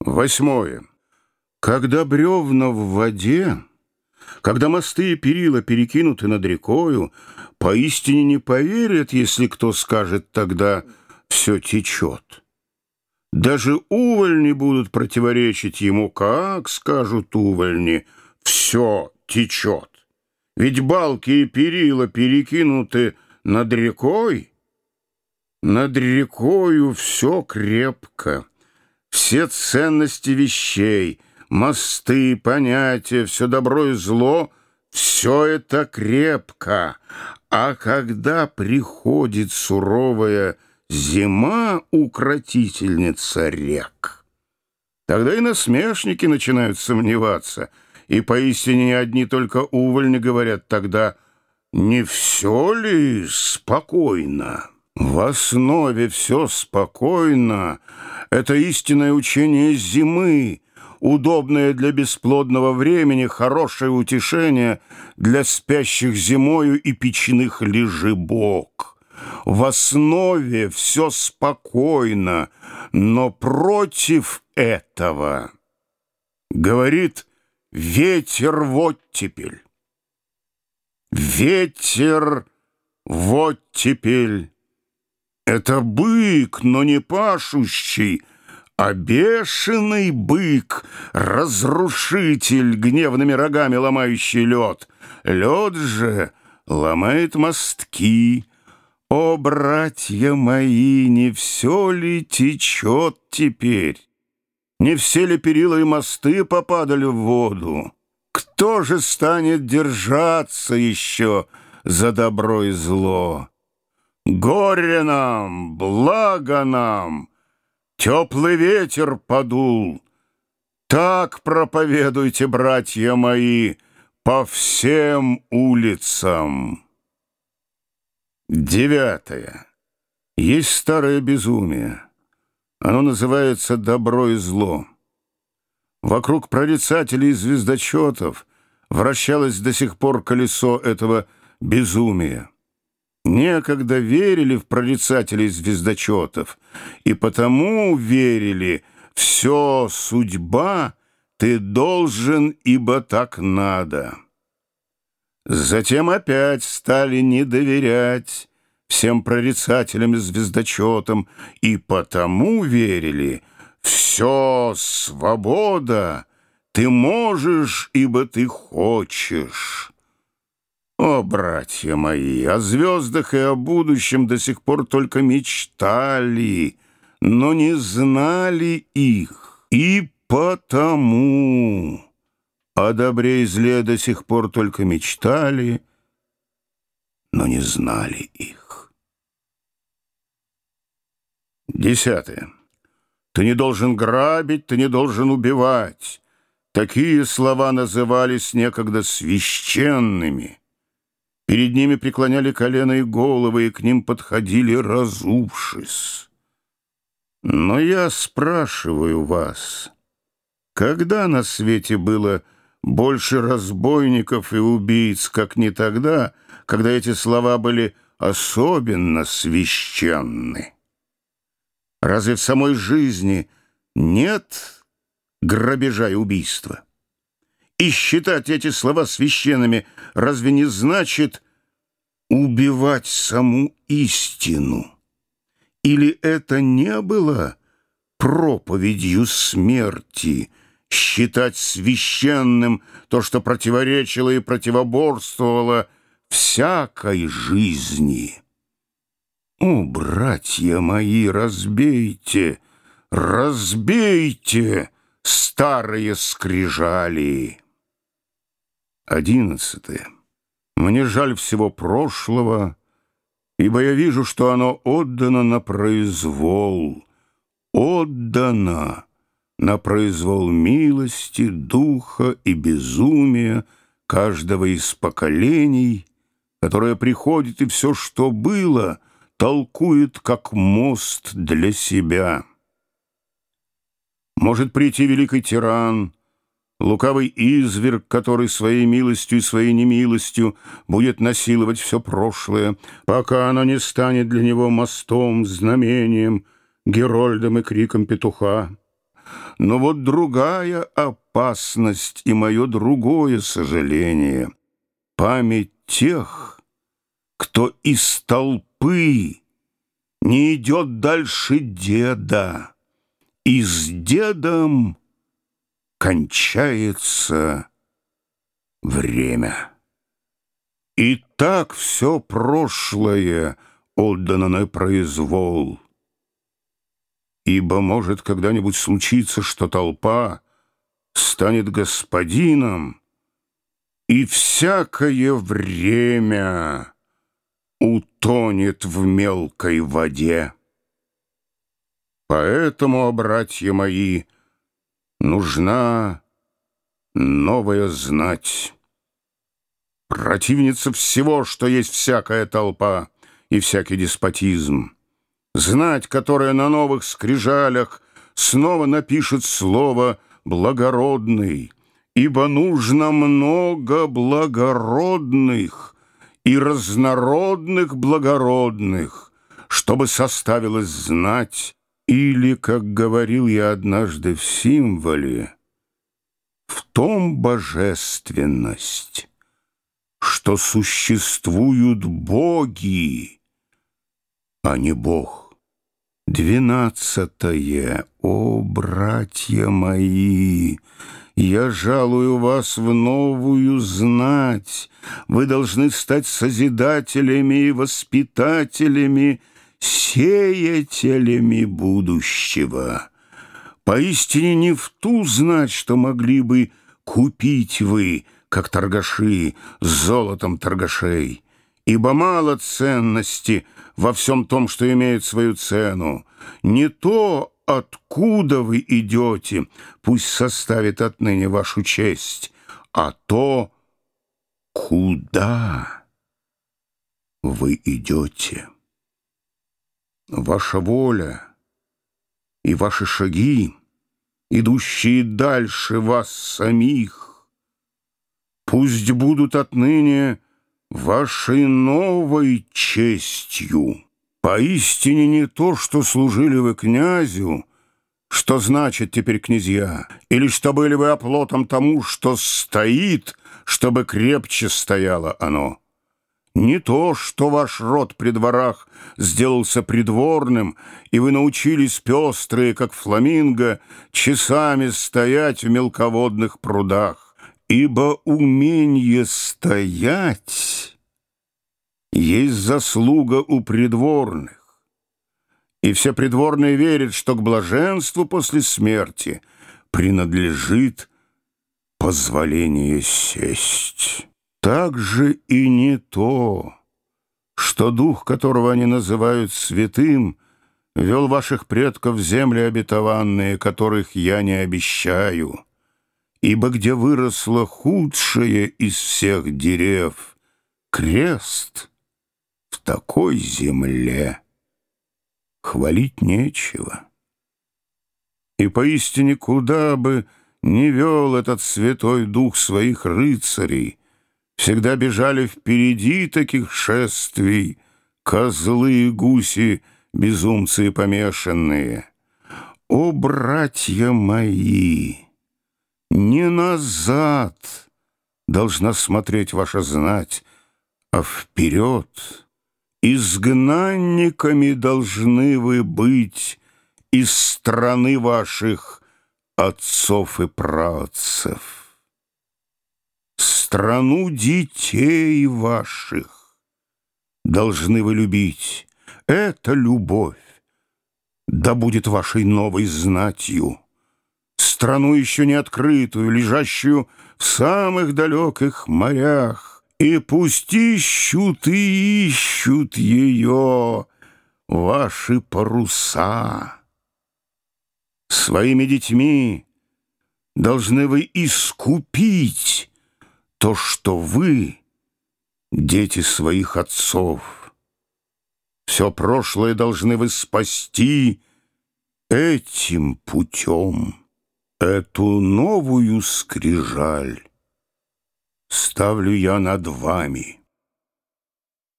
Восьмое. Когда бревна в воде, когда мосты и перила перекинуты над рекою, поистине не поверят, если кто скажет тогда «все течет». Даже увольни будут противоречить ему, как скажут увольни «все течет». Ведь балки и перила перекинуты над рекой, над рекою все крепко. Все ценности вещей, мосты, понятия, все добро и зло — все это крепко. А когда приходит суровая зима, укротительница рек, тогда и насмешники начинают сомневаться, и поистине одни только увольни говорят тогда «Не все ли спокойно?» В основе все спокойно. Это истинное учение зимы, удобное для бесплодного времени, хорошее утешение для спящих зимою и печных лежебок. В основе все спокойно, но против этого говорит ветер вот теперь. Ветер вот теперь. Это бык, но не пашущий, а бешеный бык, разрушитель, гневными рогами ломающий лед. Лед же ломает мостки. О, братья мои, не все ли течет теперь? Не все ли перила и мосты попадали в воду? Кто же станет держаться еще за добро и зло? Горе нам, благо нам, теплый ветер подул. Так проповедуйте, братья мои, по всем улицам. Девятое. Есть старое безумие. Оно называется «добро и зло». Вокруг прорицателей и звездочетов вращалось до сих пор колесо этого безумия. Некогда верили в прорицателей звездочетов, и потому верили «все судьба, ты должен, ибо так надо». Затем опять стали не доверять всем прорицателям и звездочетам, и потому верили «все свобода, ты можешь, ибо ты хочешь». О, братья мои, о звездах и о будущем до сих пор только мечтали, но не знали их. И потому о добре и зле до сих пор только мечтали, но не знали их. Десятое. Ты не должен грабить, ты не должен убивать. Такие слова назывались некогда священными. Перед ними преклоняли колено и головы, и к ним подходили, разувшись. Но я спрашиваю вас, когда на свете было больше разбойников и убийц, как не тогда, когда эти слова были особенно священны? Разве в самой жизни нет грабежа и убийства? И считать эти слова священными разве не значит убивать саму истину? Или это не было проповедью смерти, считать священным то, что противоречило и противоборствовало всякой жизни? О, братья мои, разбейте, разбейте старые скрижали! Одиннадцатое. Мне жаль всего прошлого, ибо я вижу, что оно отдано на произвол, отдано на произвол милости, духа и безумия каждого из поколений, которое приходит и все, что было, толкует как мост для себя. Может прийти великий тиран — Лукавый изверг, который своей милостью и своей немилостью будет насиловать все прошлое, пока оно не станет для него мостом, знамением, герольдом и криком петуха. Но вот другая опасность и мое другое сожаление. Память тех, кто из толпы не идет дальше деда, и с дедом кончается время. И так все прошлое отдано на произвол. Ибо может когда-нибудь случиться, что толпа станет господином, и всякое время утонет в мелкой воде. Поэтому, братья мои, нужна новая знать. Противница всего, что есть всякая толпа и всякий деспотизм. Знать, которая на новых скрижалях снова напишет слово «благородный», ибо нужно много благородных и разнородных благородных, чтобы составилось знать, или, как говорил я однажды в символе, в том божественность, что существуют боги, а не Бог. Двенадцатое. О, братья мои, я жалую вас в новую знать. Вы должны стать созидателями и воспитателями, сеятелями будущего. Поистине не в ту знать, что могли бы купить вы, как торгаши, с золотом торгашей, ибо мало ценности во всем том, что имеет свою цену. Не то, откуда вы идете, пусть составит отныне вашу честь, а то, куда вы идете. Ваша воля и ваши шаги, идущие дальше вас самих, пусть будут отныне вашей новой честью. Поистине не то, что служили вы князю, что значит теперь князья, или что были вы оплотом тому, что стоит, чтобы крепче стояло оно. Не то, что ваш род при дворах сделался придворным, и вы научились пестрые, как фламинго, часами стоять в мелководных прудах, ибо умение стоять есть заслуга у придворных. И все придворные верят, что к блаженству после смерти принадлежит позволение сесть. Так же и не то, что дух, которого они называют святым, вел ваших предков в земли обетованные, которых я не обещаю, ибо где выросло худшее из всех дерев — крест в такой земле хвалить нечего. И поистине куда бы не вел этот святой дух своих рыцарей, Всегда бежали впереди таких шествий Козлы и гуси, безумцы и помешанные. О, братья мои, не назад Должна смотреть ваша знать, а вперед. Изгнанниками должны вы быть Из страны ваших отцов и праотцев страну детей ваших. Должны вы любить. Это любовь. Да будет вашей новой знатью. Страну еще не открытую, лежащую в самых далеких морях. И пусть ищут и ищут ее ваши паруса. Своими детьми должны вы искупить то, что вы — дети своих отцов. Все прошлое должны вы спасти этим путем. Эту новую скрижаль ставлю я над вами.